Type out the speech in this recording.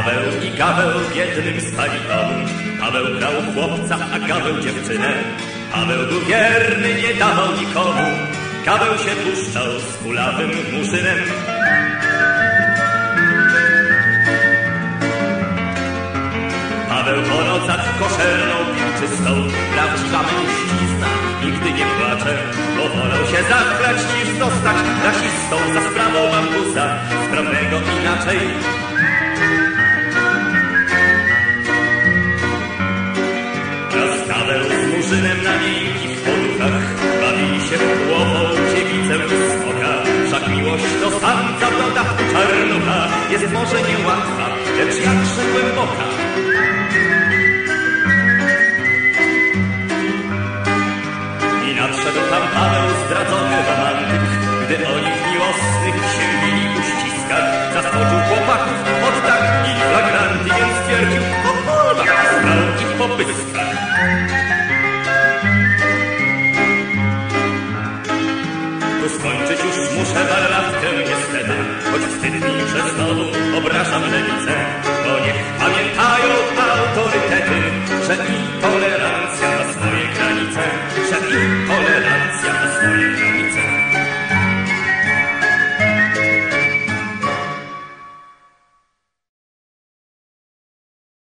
Paweł i Gaweł w jednym spali domu. Paweł grał chłopca, a Gaweł dziewczynę. Paweł był wierny, nie dawał nikomu. Gaweł się puszczał z kulawym murzynem. Paweł po nocach koszerną pił czystą, prawdziwa mężczyzna, nigdy nie płacze, bo wolał się zachlać niż zostać rasistą za sprawą bambusa, sprawnego inaczej. Paweł z murzynem na miękkich poduchach bawili się w głową dziewicę smoka, wszak miłość do samca w dodatku czarnucha jest może niełatwa, lecz jakże głęboka. I nadszedł tam Paweł zdradzony romantyk, gdy oni w miłosnych sięgili uściskach. Zaskoczył sprał ich po pyskach. Tu skończyć już muszę warlatkę niestety, choć wstyd mi, że znowu obrażam lewicę,